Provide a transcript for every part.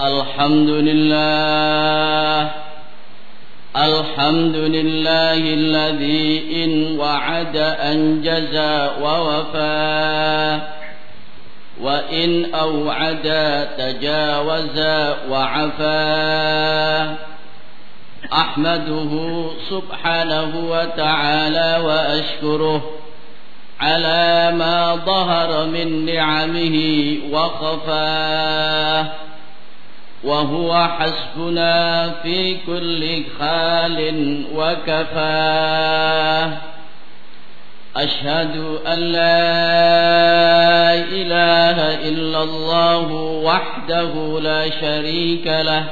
الحمد لله الحمد لله الذي إن وعد أنجز ووفى وإن أوعد تجاوز وعفى. أحمده سبحانه وتعالى وأشكره على ما ظهر من نعمه وخفاه. وهو حسبنا في كل خال وكفاه أشهد أن لا إله إلا الله وحده لا شريك له.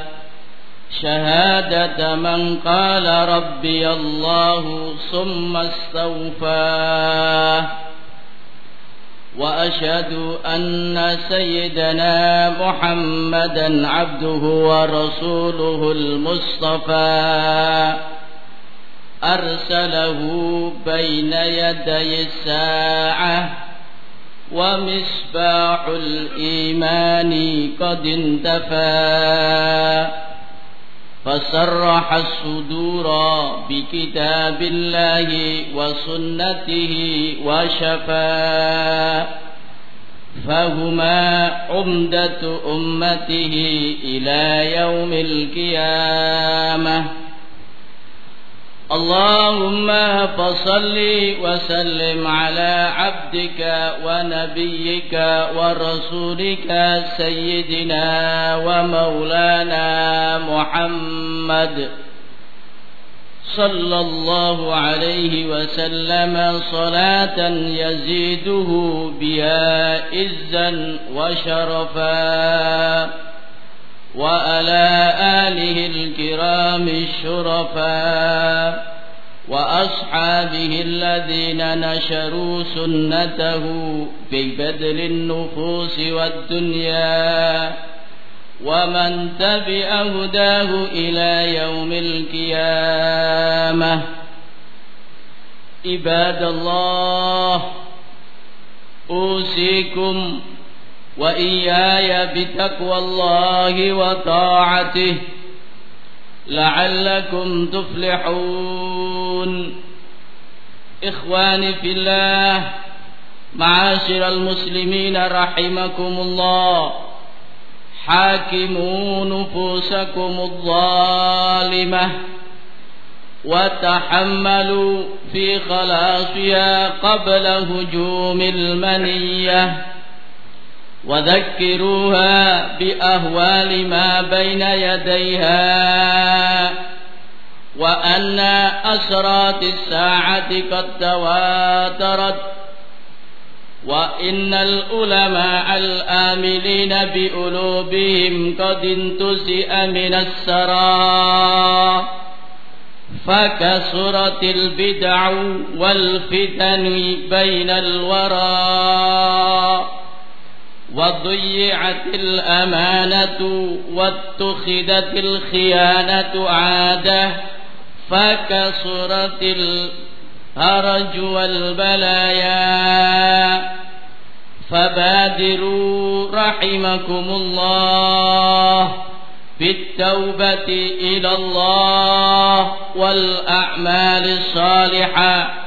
شهادة من قال ربي الله ثم استوفاه. وأشهد أن سيدنا محمدا عبده ورسوله المصطفى. أرسله بين يدي الساعة ومصباح الإيمان قد انتفى. فسرح الصدور بكتاب الله وسنته وشفى فهما عمدة أمته إلى يوم القيامة. اللهم فصل وسلم على عبدك ونبيك ورسولك سيدنا ومولانا محمد صلى الله عليه وسلم. صلاة يزيده بها عزا وشرفا. وعلى آله الكرام الشرفاء وأصحابه الذين نشروا سنته في بدل النفوس والدنيا ومن تبع هداه إلى يوم القيامة عباد الله أوصيكم وإياي بتقوى الله وطاعته لعلكم تفلحون. إخواني في الله معاشر المسلمين رحمكم الله حاكموا نفوسكم الظالمة وتحملوا في خلاصها قبل هجوم المنية. وذكروها بأهوال ما بين يديها وأن أسرات الساعة قد تواترت وإن العلماء الآملين بألوبهم قد انتزئ من السرى فكسرت البدع والفتن بين الورى وضيعت الأمانة واتخذت الخيانة عادة فكسرت الهرج والبلايا. فبادروا رحمكم الله بالتوبة إلى الله والأعمال الصالحة.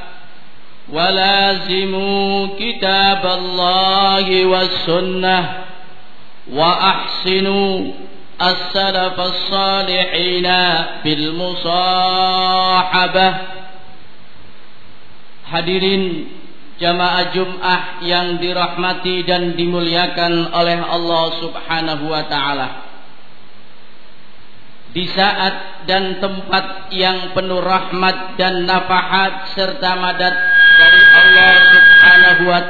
ولازموا كتاب الله والسنة وأحسنوا السلف الصالحين بالمصاحبة Hadirin jamaah Jum'ah yang dirahmati dan dimuliakan oleh Allah Subhanahu wa taala. Di saat dan tempat yang penuh rahmat dan nafahat serta madat dari Allah Subhanahu wa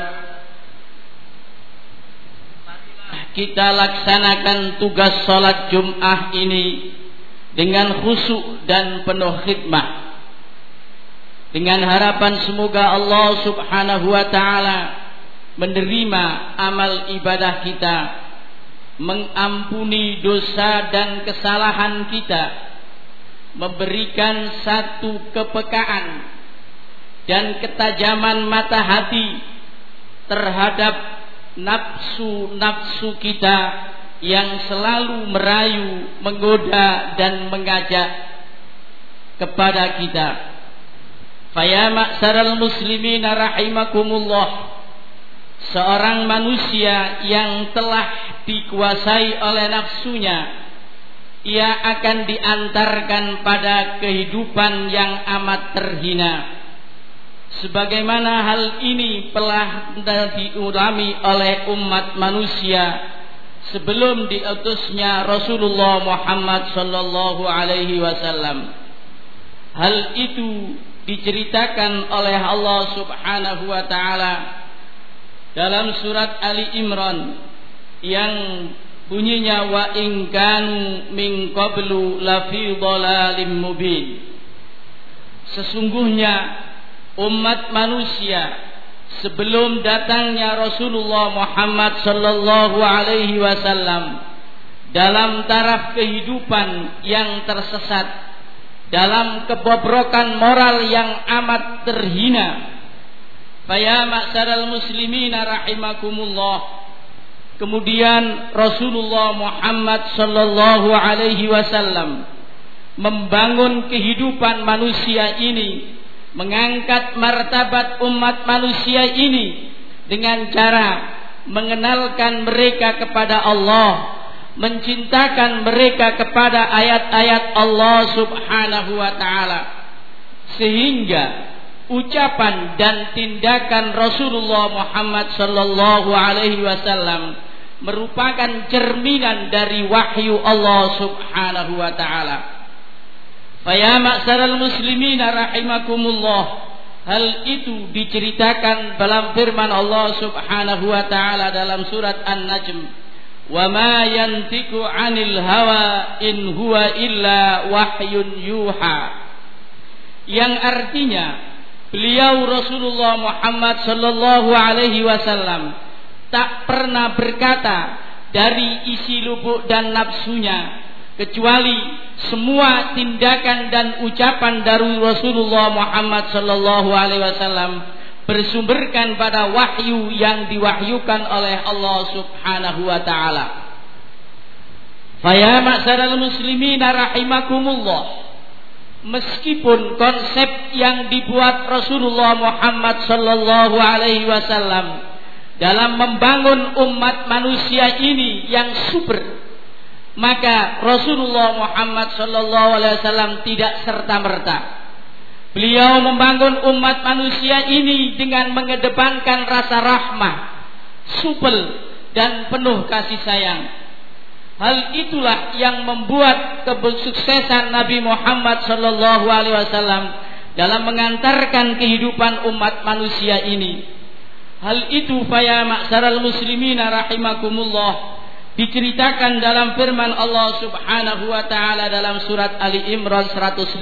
kita laksanakan tugas salat Jumat ini dengan khusyuk dan penuh khidmah. Dengan harapan semoga Allah Subhanahu wa taala menerima amal ibadah kita, mengampuni dosa dan kesalahan kita, memberikan satu kepekaan dan ketajaman mata hati terhadap nafsu-nafsu kita yang selalu merayu, menggoda dan mengajak kepada kita. Faya ma'saral muslimin rahimakumullah. Seorang manusia yang telah dikuasai oleh nafsunya, ia akan diantarkan pada kehidupan yang amat terhina sebagaimana hal ini telah diulami oleh umat manusia sebelum diutusnya Rasulullah Muhammad sallallahu alaihi wasallam. Hal itu diceritakan oleh Allah Subhanahu wa taala dalam surat Ali Imran yang bunyinya wa in kanu min qablu lafi dhalalim mubin. Sesungguhnya umat manusia sebelum datangnya Rasulullah Muhammad sallallahu alaihi wasallam dalam taraf kehidupan yang tersesat dalam kebobrokan moral yang amat terhina. Faya ma'saral muslimin rahimakumullah. Kemudian Rasulullah Muhammad sallallahu alaihi wasallam membangun kehidupan manusia ini mengangkat martabat umat manusia ini dengan cara mengenalkan mereka kepada Allah, mencintakan mereka kepada ayat-ayat Allah Subhanahu wa taala. Sehingga ucapan dan tindakan Rasulullah Muhammad sallallahu alaihi wasallam merupakan cerminan dari wahyu Allah Subhanahu wa taala. Faya ma'saral muslimin rahimakumullah. Hal itu diceritakan dalam firman Allah Subhanahu wa taala dalam surat An-Najm. Wa ma yantiqu 'anil hawa in huwa illa wahyun yuha. Yang artinya beliau Rasulullah Muhammad sallallahu alaihi wasallam tak pernah berkata dari isi lubuk dan nafsunya kecuali semua tindakan dan ucapan dari Rasulullah Muhammad sallallahu alaihi wasallam bersumberkan pada wahyu yang diwahyukan oleh Allah Subhanahu wa taala. Faya ma'saral muslimin rahimakumullah. Meskipun konsep yang dibuat Rasulullah Muhammad sallallahu alaihi wasallam dalam membangun umat manusia ini yang super maka Rasulullah Muhammad wasallam tidak serta-merta. Beliau membangun umat manusia ini dengan mengedepankan rasa rahmah, supel dan penuh kasih sayang. Hal itulah yang membuat kesuksesan Nabi Muhammad wasallam dalam mengantarkan kehidupan umat manusia ini. Hal itu faya maksaral muslimina rahimakumullah diceritakan dalam firman Allah Subhanahu wa taala dalam surat Ali Imran 159.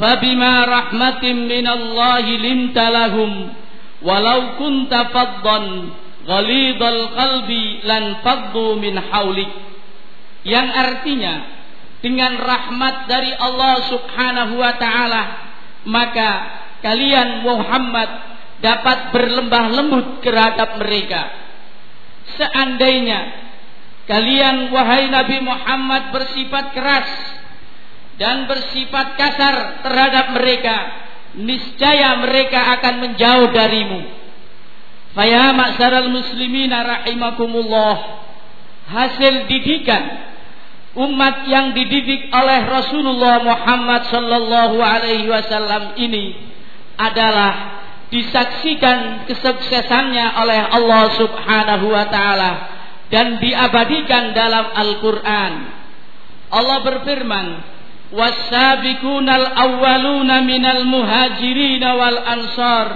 Fabima rahmatin minallahi linta lahum walau kunta faddan ghalidhal qalbi lan faddu min haulik. Yang artinya dengan rahmat dari Allah Subhanahu wa taala maka kalian Muhammad dapat berlembah lembut terhadap mereka Seandainya kalian wahai Nabi Muhammad bersifat keras dan bersifat kasar terhadap mereka, niscaya mereka akan menjauh darimu. Faya ma'saral muslimina rahimakumullah. Hasil didikan umat yang dididik oleh Rasulullah Muhammad sallallahu alaihi wasallam ini adalah disaksikan kesuksesannya oleh Allah Subhanahu wa taala dan diabadikan dalam Al-Qur'an. Allah berfirman, "Was-sabiqunal awwaluna minal muhajirin wal ansar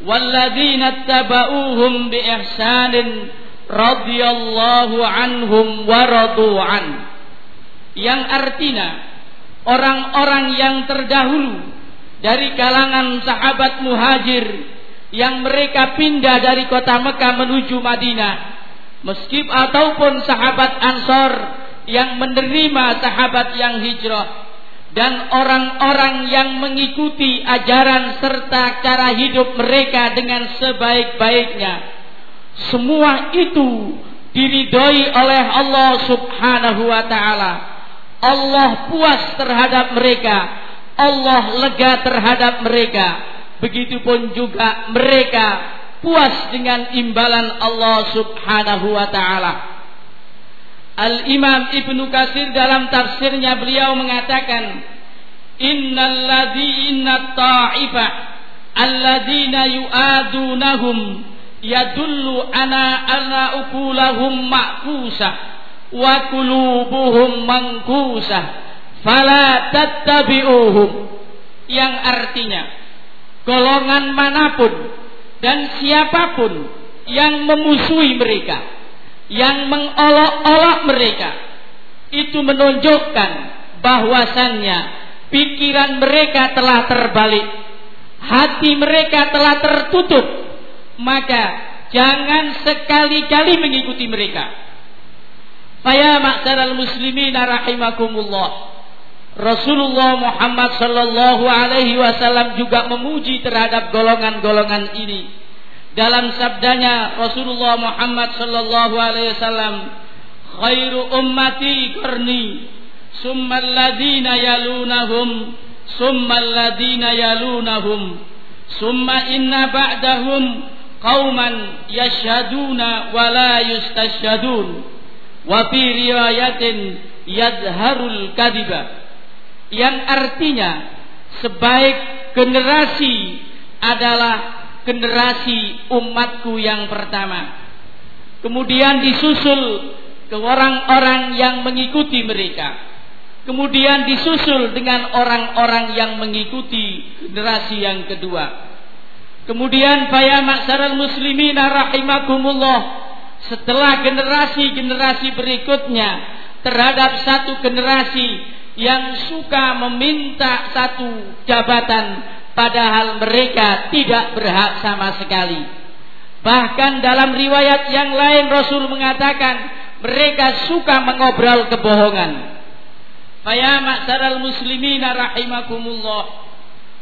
walladzina tabauhum bi ihsanin radhiyallahu anhum wa an." Yang artinya orang-orang yang terdahulu dari kalangan sahabat muhajir yang mereka pindah dari kota Mekah menuju Madinah meskipun ataupun sahabat Ansor yang menerima sahabat yang hijrah dan orang-orang yang mengikuti ajaran serta cara hidup mereka dengan sebaik-baiknya semua itu diridhoi oleh Allah Subhanahu wa taala. Allah puas terhadap mereka. Allah lega terhadap mereka. Begitupun juga mereka puas dengan imbalan Allah Subhanahu wa taala. Al-Imam Ibnu Katsir dalam tafsirnya beliau mengatakan, "Innal ladzi inna ta'ifa alladzina yu'adunahum yadullu ana anna ukulahum ma'kusah wa qulubuhum mangkusah fala tattabi'uhum." Yang artinya golongan mana pun dan siapa pun yang memusuhi mereka yang mengolok-olok mereka itu menunjukkan bahwasannya pikiran mereka telah terbalik hati mereka telah tertutup maka jangan sekali-kali mengikuti mereka Faya maksaral muslimin rahimakumullah Rasulullah Muhammad sallallahu alaihi wasallam juga memuji terhadap golongan-golongan ini. Dalam sabdanya Rasulullah Muhammad sallallahu alaihi wasallam khairu ummati qarni summa alladhina yalunahum summa alladhina yalunahum summa inna ba'dahum qauman yashhaduna wa la yustashhadun wa fi riwayatin yadharul kadiba yang artinya sebaik generasi adalah generasi umatku yang pertama. Kemudian disusul ke orang-orang yang mengikuti mereka. Kemudian disusul dengan orang-orang yang mengikuti generasi yang kedua. Kemudian faya maksaral muslimin rahimakumullah setelah generasi-generasi berikutnya terhadap satu generasi yang suka meminta satu jabatan padahal mereka tidak berhak sama sekali. Bahkan dalam riwayat yang lain Rasul mengatakan mereka suka mengobrol kebohongan. Faya ma'saral muslimin rahimakumullah.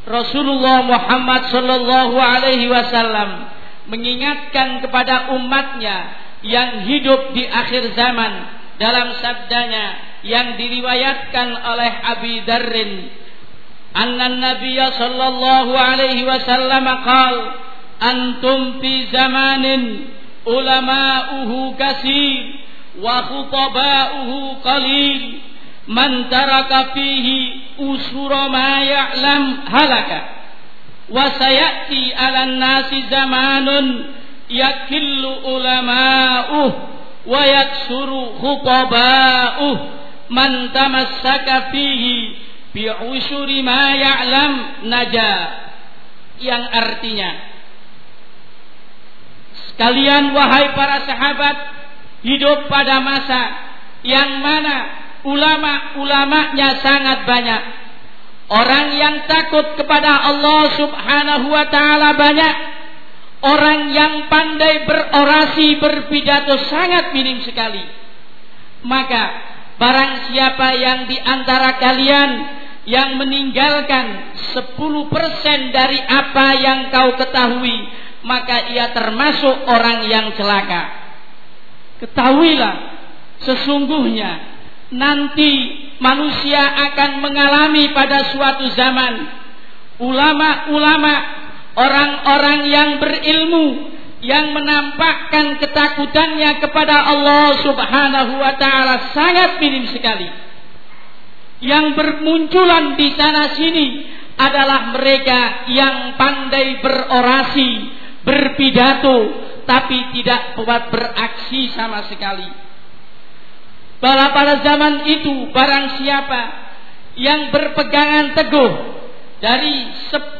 Rasulullah Muhammad sallallahu alaihi wasallam mengingatkan kepada umatnya yang hidup di akhir zaman dalam sabdanya yang diriwayatkan oleh Abi Darrin anna nabiyya sallallahu alaihi wasallam qal antum fi zamanin ulama'uhu kasir wa khutaba'uhu qalil. Man taraka fihi usura ma ya'lam halaka. Wa sayati 'alan nasi zamanun yakillu ulama'uhu wa yaksuru khutaba'uhu man tamassaka fihi bi usuri ma ya'lam naja. Yang artinya sekalian wahai para sahabat hidup pada masa yang mana ulama-ulamanya sangat banyak. Orang yang takut kepada Allah Subhanahu wa taala banyak. Orang yang pandai berorasi berpidato sangat minim sekali. Maka barang siapa yang di antara kalian yang meninggalkan 10% dari apa yang kau ketahui maka ia termasuk orang yang celaka. Ketahuilah sesungguhnya nanti manusia akan mengalami pada suatu zaman ulama-ulama orang-orang yang berilmu yang menampakkan ketakutannya kepada Allah Subhanahu wa taala sangat minim sekali yang bermunculan di sana sini adalah mereka yang pandai berorasi, berpidato, tapi tidak buat beraksi sama sekali. Pada pada zaman itu barang siapa yang berpegangan teguh dari 10%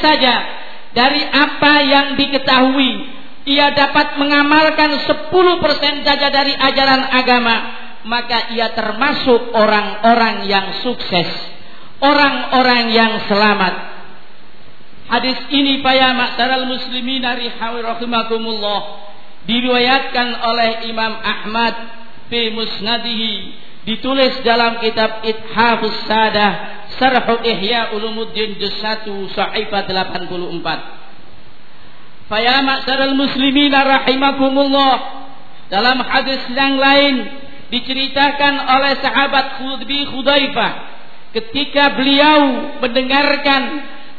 saja dari apa yang diketahui ia dapat mengamalkan 10% saja dari ajaran agama. Maka ia termasuk orang-orang yang sukses, orang-orang yang selamat. Hadis ini paya maksaral muslimin rahimakumullah diriwayatkan oleh Imam Ahmad fi musnadihi ditulis dalam kitab Ithafus Sadah Sarhu Ihya Ulumuddin juz 1 sahifah 84 Faya maksaral muslimin rahimakumullah. Dalam hadis yang lain diceritakan oleh sahabat Khudbi Khudaifah ketika beliau mendengarkan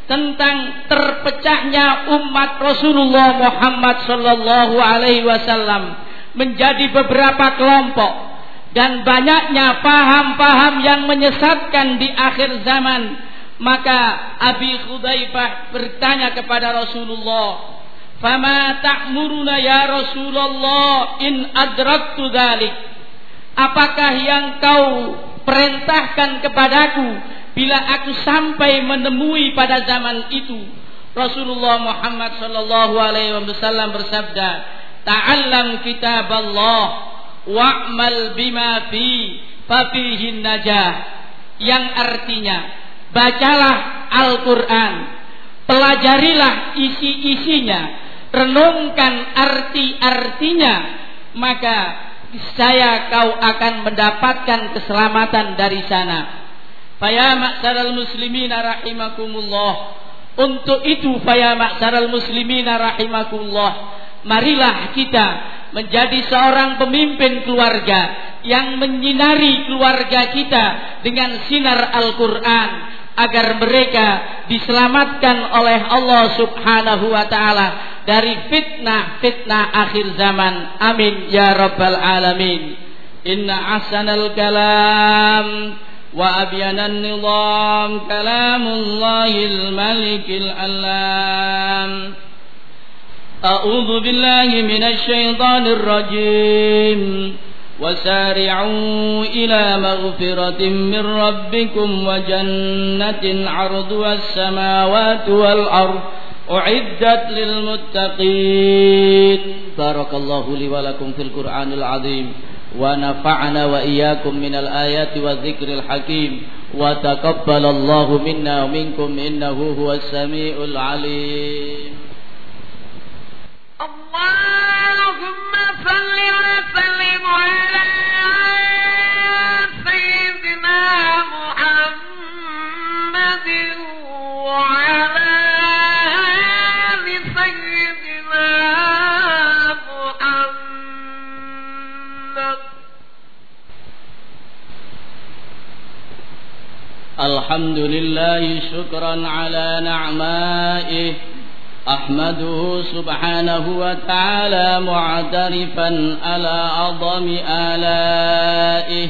tentang terpecahnya umat Rasulullah Muhammad sallallahu alaihi wasallam menjadi beberapa kelompok dan banyaknya paham-paham yang menyesatkan di akhir zaman. Maka Abi Khudaifah bertanya kepada Rasulullah Fama ta'muruna ya Rasulullah in adraktu dhalik? Apakah yang kau perintahkan kepadaku bila aku sampai menemui pada zaman itu? Rasulullah Muhammad sallallahu alaihi wasallam bersabda ta'allam kitab Allah wa'mal bima fi fafihin najah yang artinya bacalah Al-Qur'an pelajarilah isi-isinya renungkan arti-artinya maka saya kau akan mendapatkan keselamatan dari sana Faya ma'saral muslimina rahimakumullah. Untuk itu faya ma'saral muslimina rahimakumullah Marilah kita menjadi seorang pemimpin keluarga yang menyinari keluarga kita dengan sinar Al-Qur'an agar mereka diselamatkan oleh Allah Subhanahu wa taala dari fitnah-fitnah akhir zaman. Amin ya rabbal alamin. Inna ahsanal kalam وأبين النظام كلام الله الملك العلام أعوذ بالله من الشيطان الرجيم. وسارعوا إلى مغفرة من ربكم وجنة عرضها السماوات والأرض أعدت للمتقين. بارك الله لي ولكم في القرآن العظيم. ونفعنا وإياكم من الآيات والذكر الحكيم. وتقبل الله منا ومنكم إنه هو السميع العليم. شكرا على نعمائه أحمده سبحانه وتعالى معترفا على أعظم آلائه.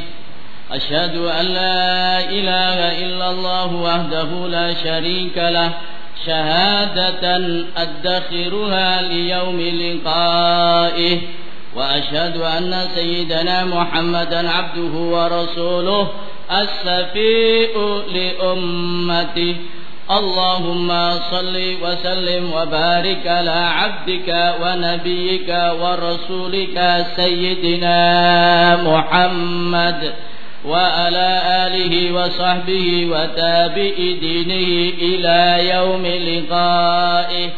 أشهد أن لا إله إلا الله وحده لا شريك له شهادة أدخرها ليوم لقائه. وأشهد أن سيدنا محمدا عبده ورسوله السفيء لأمته اللهم صل وسلم وبارك على عبدك ونبيك ورسولك سيدنا محمد وعلى آله وصحبه وتابع دينه إلى يوم لقائه.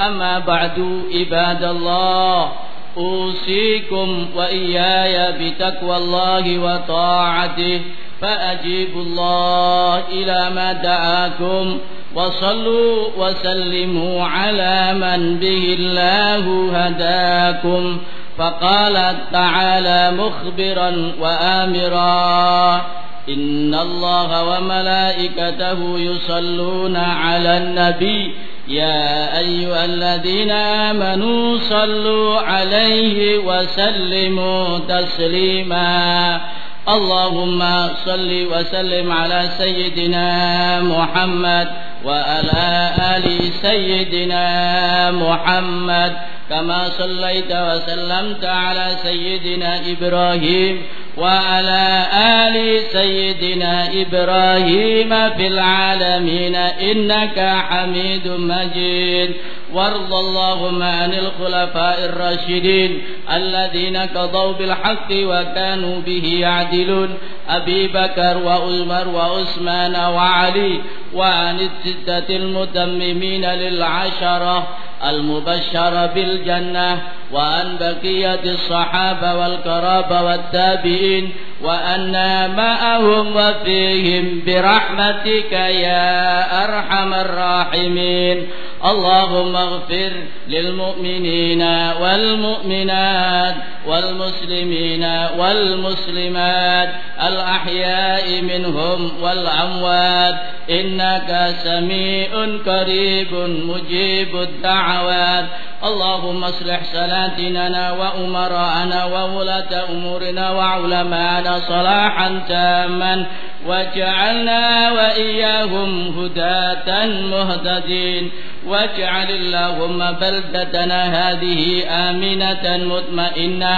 أما بعد عباد الله أوصيكم وإياي بتقوى الله وطاعته. فأجيبوا الله إلى ما دعاكم وصلوا وسلموا على من به الله هداكم فقال تعالى مخبرا وآمرا إن الله وملائكته يصلون على النبي يا أيها الذين آمنوا صلوا عليه وسلموا تسليما اللهم صل وسلم على سيدنا محمد وعلى آل سيدنا محمد. كما صليت وسلمت على سيدنا إبراهيم وعلى آل سيدنا إبراهيم في العالمين. إنك حميد مجيد. وارض اللهم عن الخلفاء الراشدين الذين قضوا بالحق وكانوا به يعدلون. أبي بكر وعمر وعثمان وعلي وعن الستة المتممين للعشرة المبشر بالجنة وأن بقية الصحابة والقرابة والتابعين وأنا معهم وفيهم برحمتك يا أرحم الراحمين. اللهم اغفر للمؤمنين والمؤمنات والمسلمين والمسلمات الأحياء منهم والأموات. إنك سميع قريب مجيب الدعوات. اللهم اصلح سلاتنا وأمراءنا وولاة أمورنا وعلماءنا صلاحا تاما. واجعلنا وإياهم هداة مهتدين. واجعل اللهم بلدتنا هذه آمنة مطمئنة.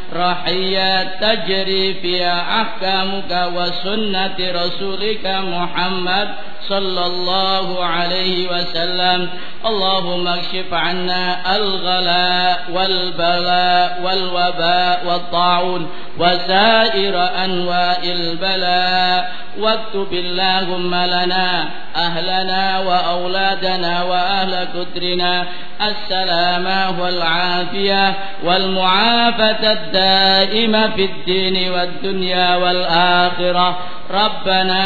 رحية تجري فيها أحكامك وسنة رسولك محمد صلى الله عليه وسلم. اللهم اكشف عنا الغلاء والبلاء والوباء والطاعون وسائر أنواع البلاء. واكتب اللهم لنا أهلنا وأولادنا وأهل كترنا السلامة والعافية والمعافة الدائمة في الدين والدنيا والآخرة. ربنا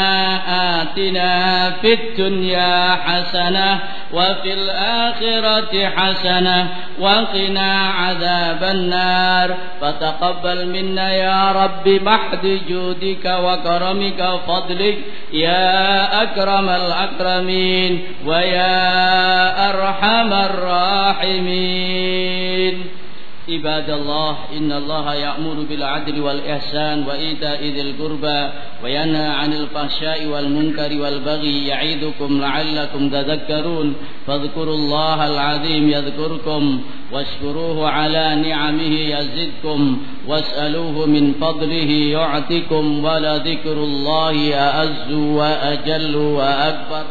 آتنا في الدنيا حسنة وفي الآخرة حسنة وقنا عذاب النار. فتقبل منا يا رب محد جودك وكرمك وفضلك يا أكرم الأكرمين ويا أرحم الراحمين. عباد الله إن الله يأمر بالعدل والإحسان وإيتاء ذي القربى وينهى عن الفحشاء والمنكر والبغي يعيدكم لعلكم تذكرون. فاذكروا الله العظيم يذكركم واشكروه على نعمه يزدكم واسألوه من فضله يعطكم ولذكر الله أعز وأجل وأكبر.